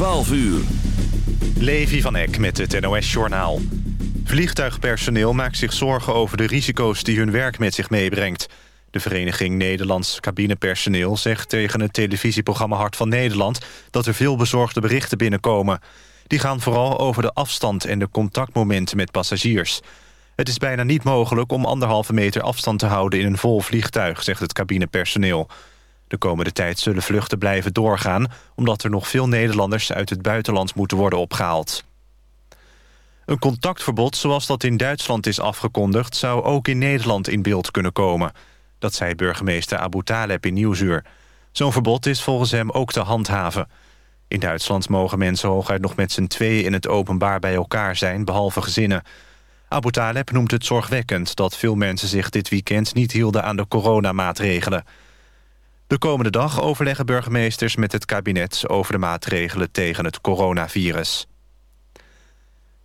12 uur. Levi van Eck met het NOS-journaal. Vliegtuigpersoneel maakt zich zorgen over de risico's die hun werk met zich meebrengt. De Vereniging Nederlands Cabinepersoneel zegt tegen het televisieprogramma Hart van Nederland... dat er veel bezorgde berichten binnenkomen. Die gaan vooral over de afstand en de contactmomenten met passagiers. Het is bijna niet mogelijk om anderhalve meter afstand te houden in een vol vliegtuig, zegt het cabinepersoneel. De komende tijd zullen vluchten blijven doorgaan... omdat er nog veel Nederlanders uit het buitenland moeten worden opgehaald. Een contactverbod zoals dat in Duitsland is afgekondigd... zou ook in Nederland in beeld kunnen komen. Dat zei burgemeester Abu Taleb in Nieuwsuur. Zo'n verbod is volgens hem ook te handhaven. In Duitsland mogen mensen hooguit nog met z'n tweeën in het openbaar bij elkaar zijn... behalve gezinnen. Abu Taleb noemt het zorgwekkend dat veel mensen zich dit weekend... niet hielden aan de coronamaatregelen... De komende dag overleggen burgemeesters met het kabinet... over de maatregelen tegen het coronavirus.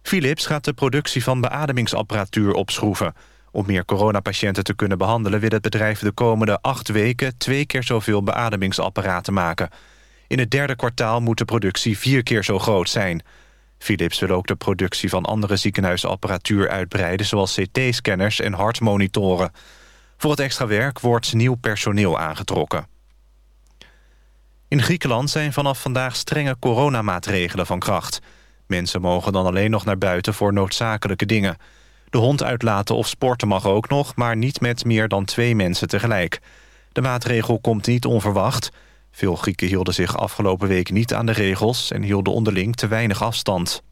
Philips gaat de productie van beademingsapparatuur opschroeven. Om meer coronapatiënten te kunnen behandelen... wil het bedrijf de komende acht weken... twee keer zoveel beademingsapparaten maken. In het derde kwartaal moet de productie vier keer zo groot zijn. Philips wil ook de productie van andere ziekenhuisapparatuur uitbreiden... zoals CT-scanners en hartmonitoren. Voor het extra werk wordt nieuw personeel aangetrokken. In Griekenland zijn vanaf vandaag strenge coronamaatregelen van kracht. Mensen mogen dan alleen nog naar buiten voor noodzakelijke dingen. De hond uitlaten of sporten mag ook nog, maar niet met meer dan twee mensen tegelijk. De maatregel komt niet onverwacht. Veel Grieken hielden zich afgelopen week niet aan de regels... en hielden onderling te weinig afstand.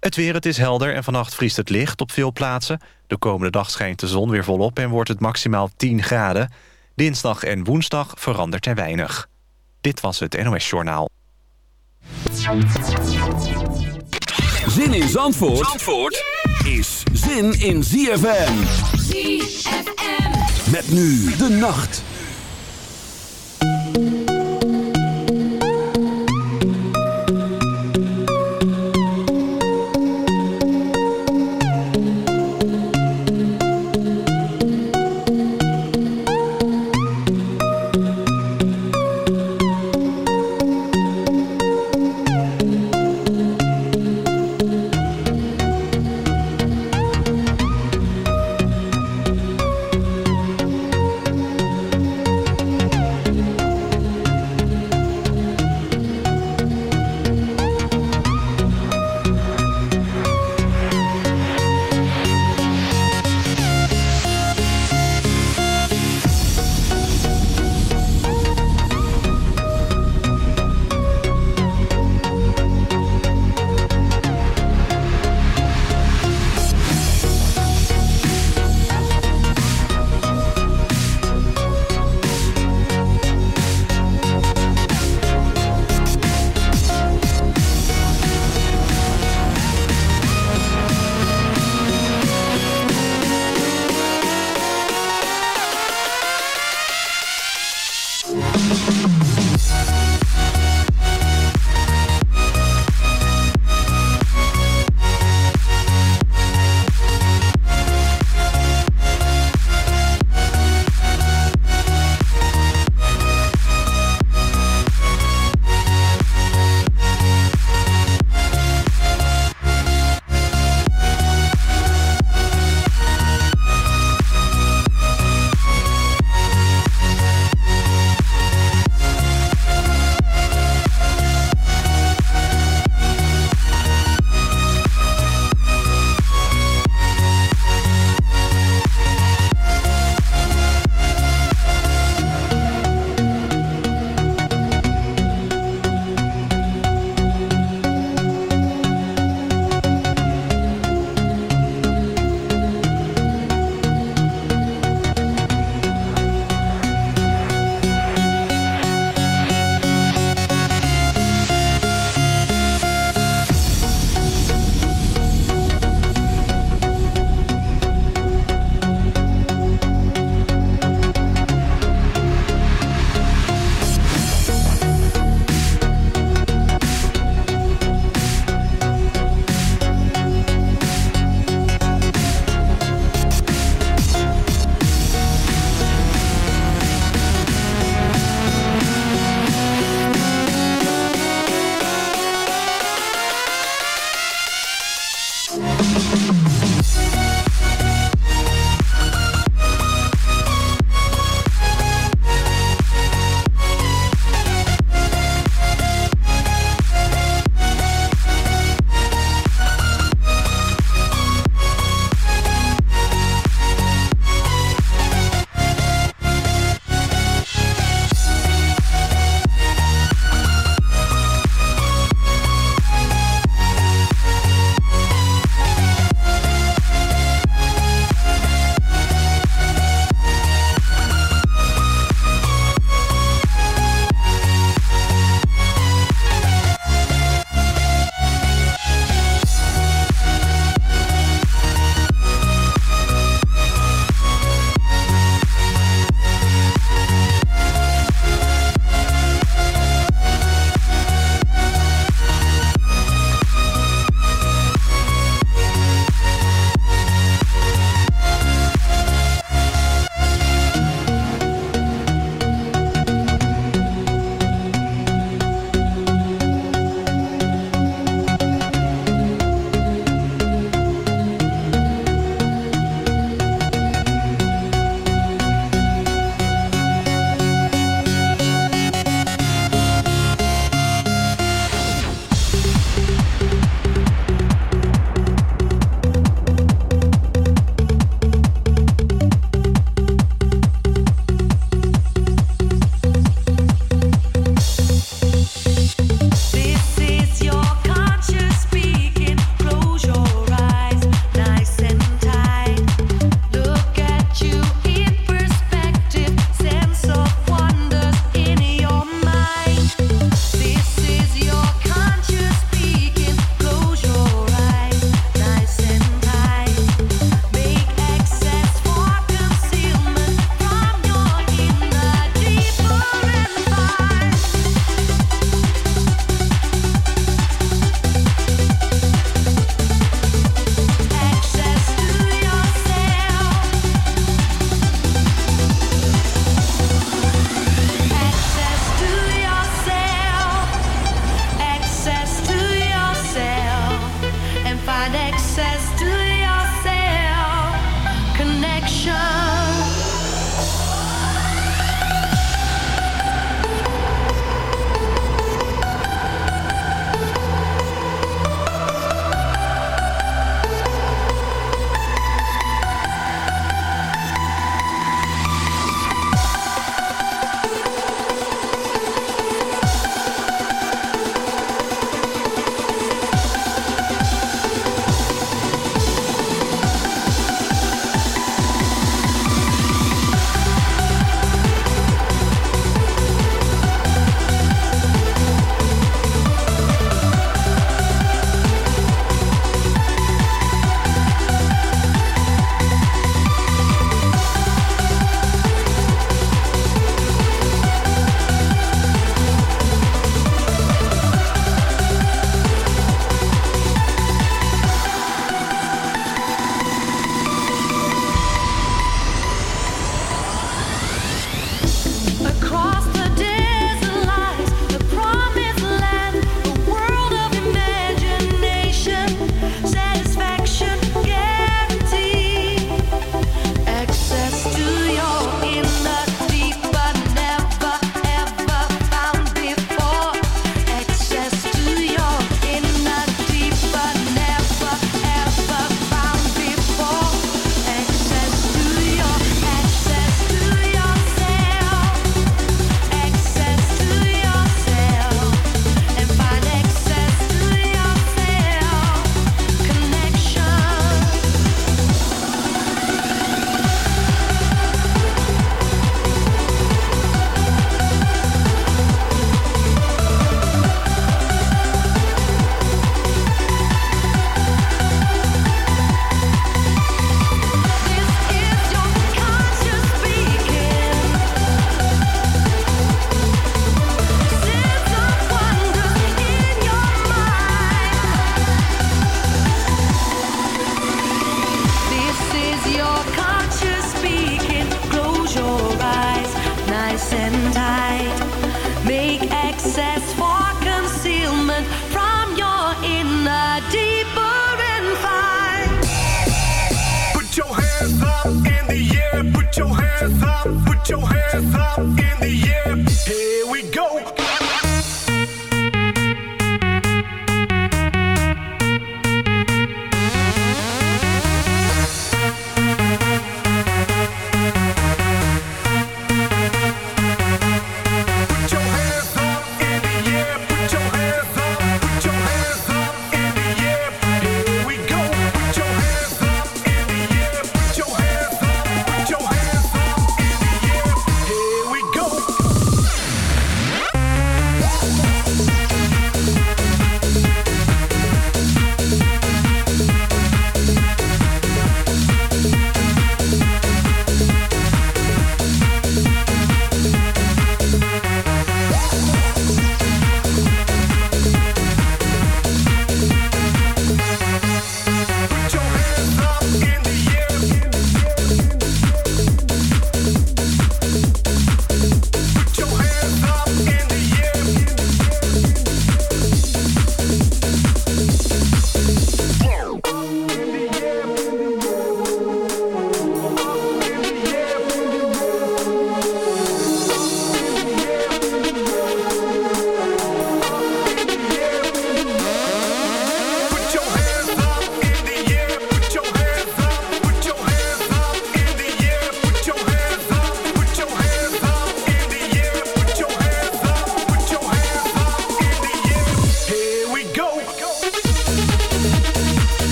Het weer, het is helder en vannacht vriest het licht op veel plaatsen. De komende dag schijnt de zon weer volop en wordt het maximaal 10 graden... Dinsdag en woensdag verandert er weinig. Dit was het NOS Journaal. Zin in Zandvoort, Zandvoort is zin in ZFM. ZFM. Met nu de nacht.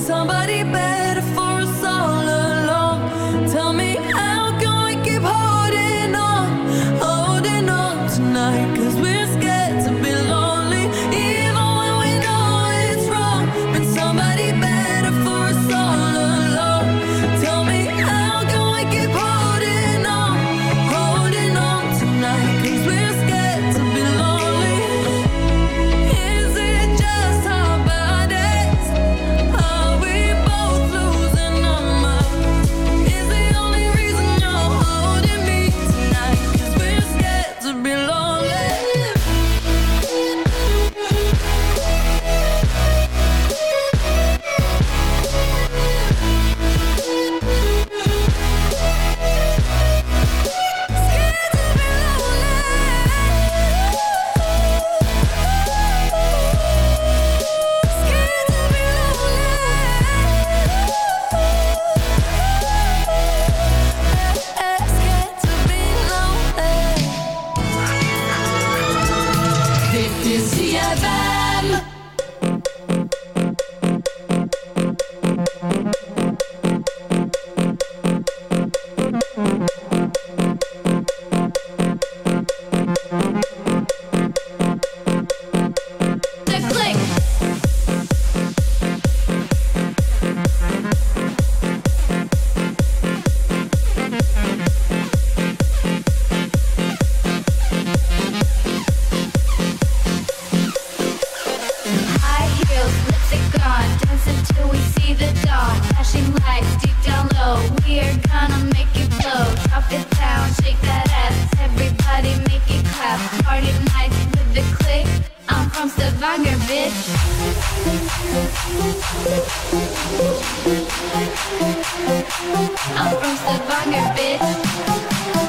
Somebody better Stavanger, bitch. I'm from Stavanger, bitch.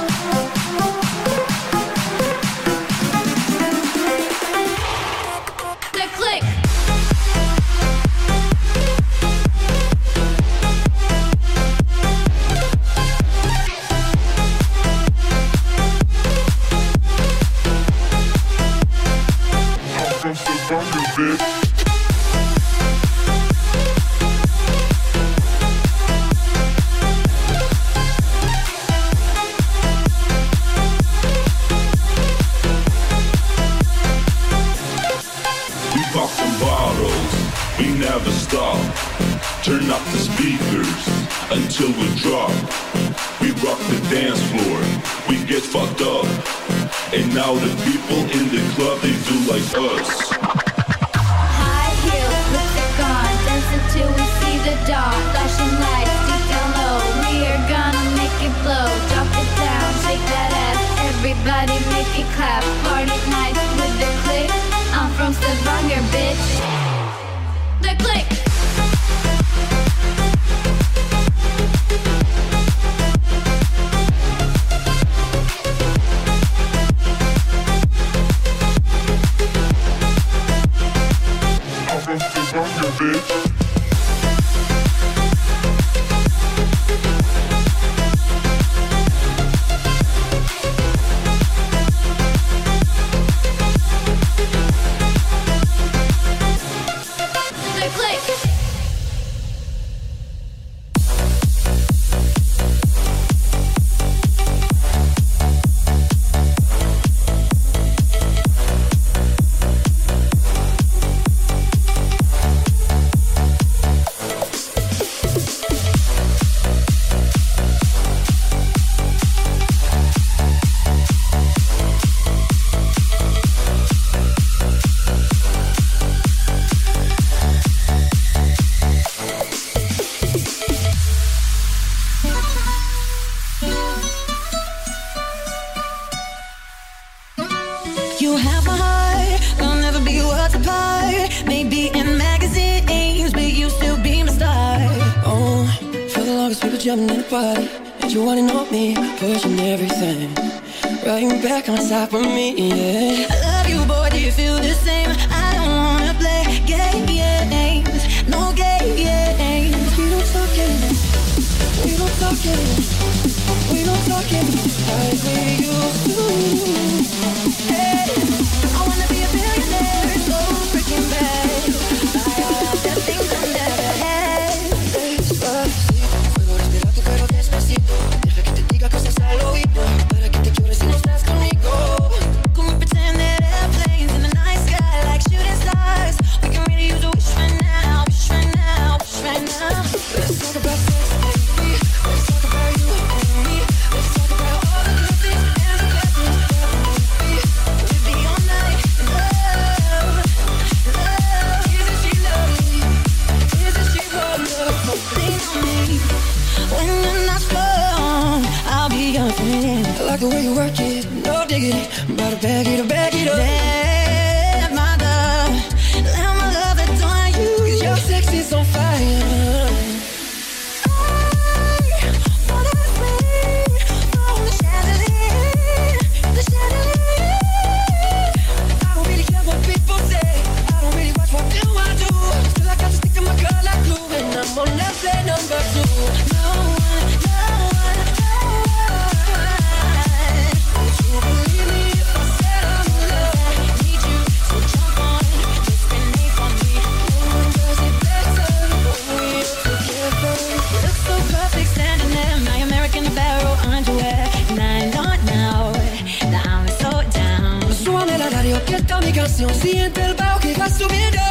work it, no diggity. I'm about to bag it up, bag it up. si siente el bajo que bas, va.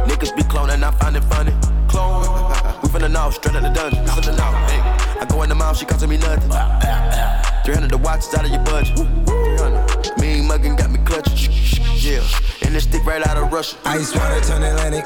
Niggas be cloning, I find it funny. Clone. We finna know, straight out the dungeon. Hey. I go in the mouth, she costing me nothing. 300 the watch out of your budget. 300. Mean muggin' got me clutching. Yeah, and this stick right out of Russia. Ice water turn Atlantic.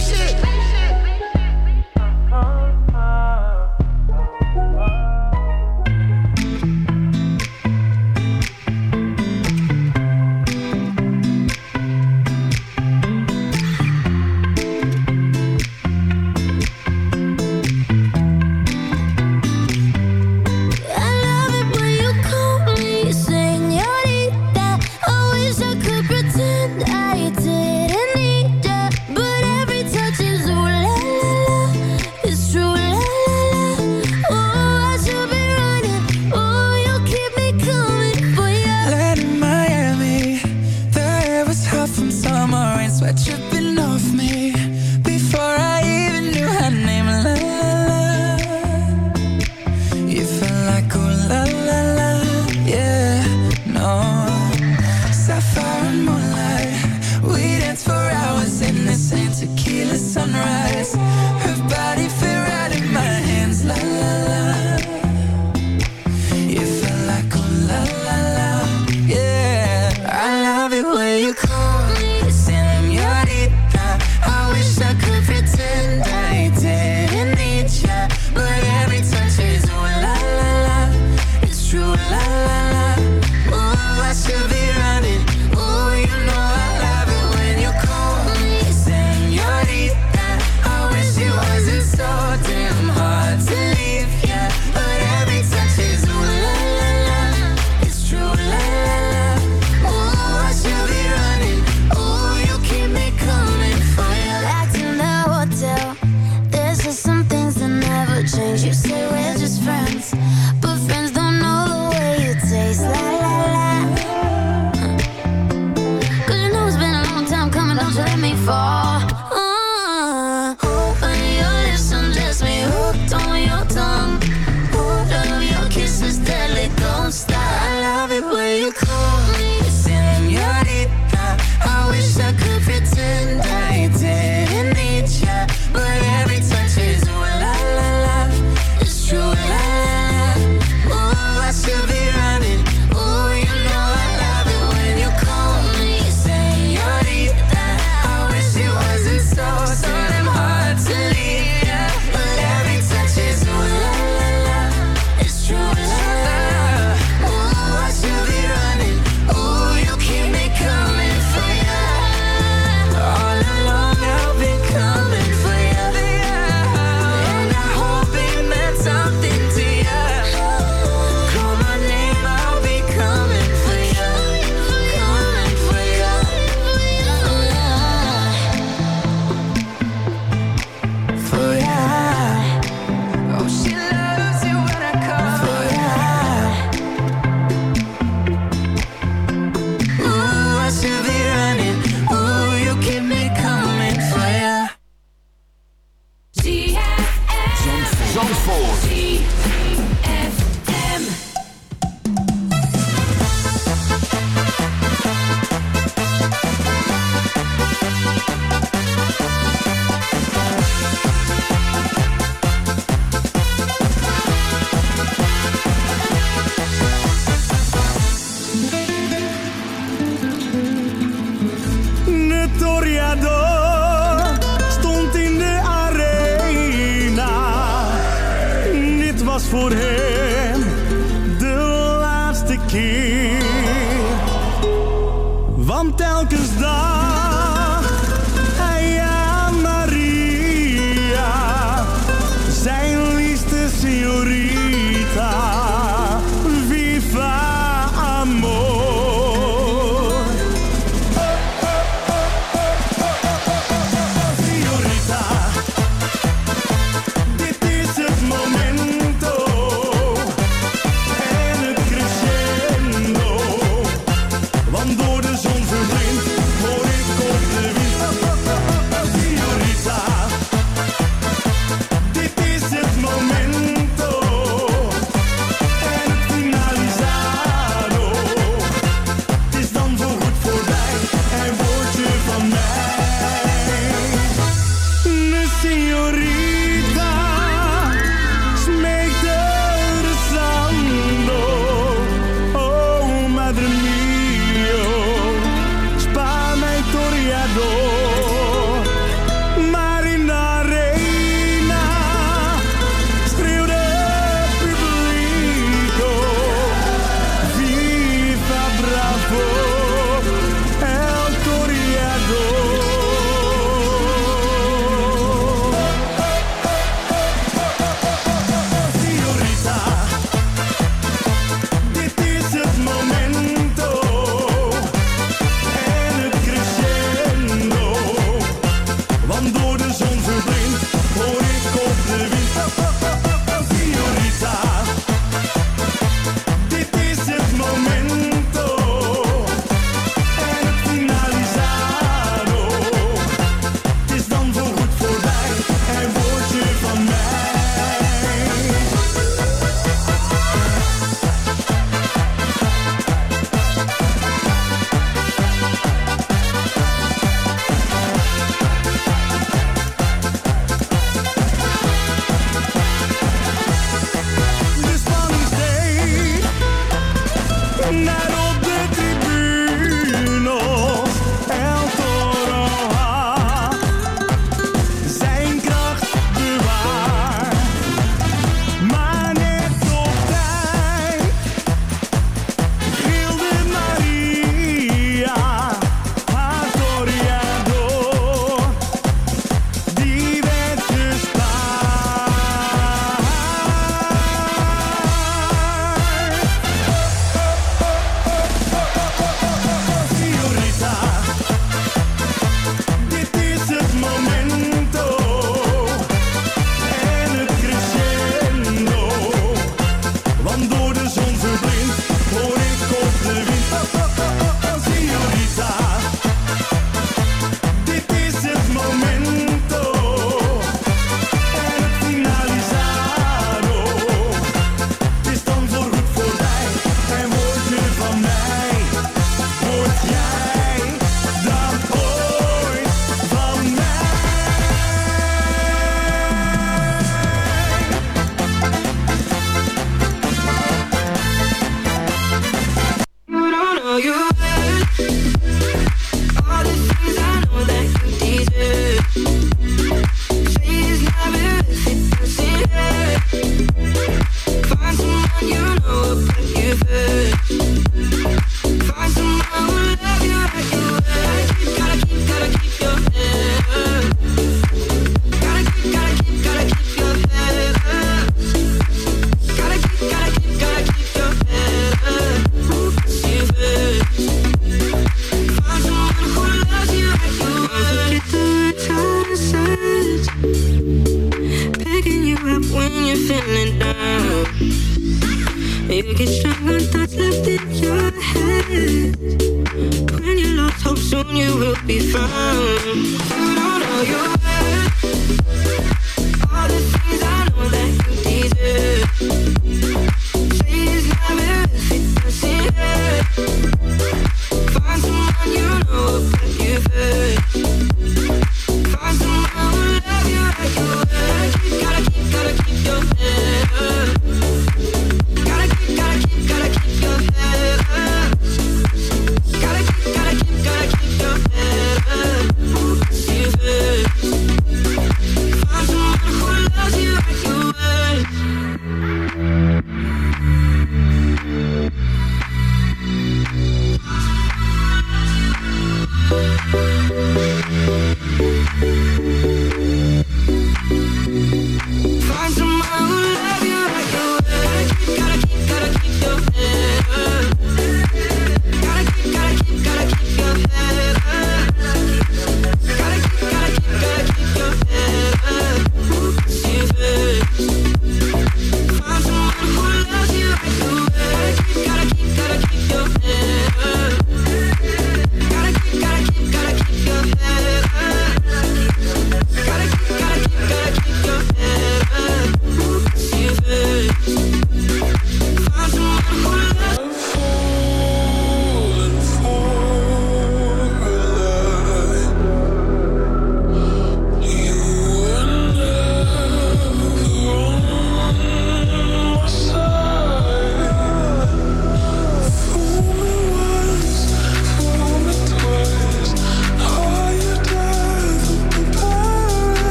Dit was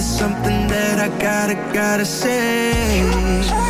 There's something that I gotta, gotta say.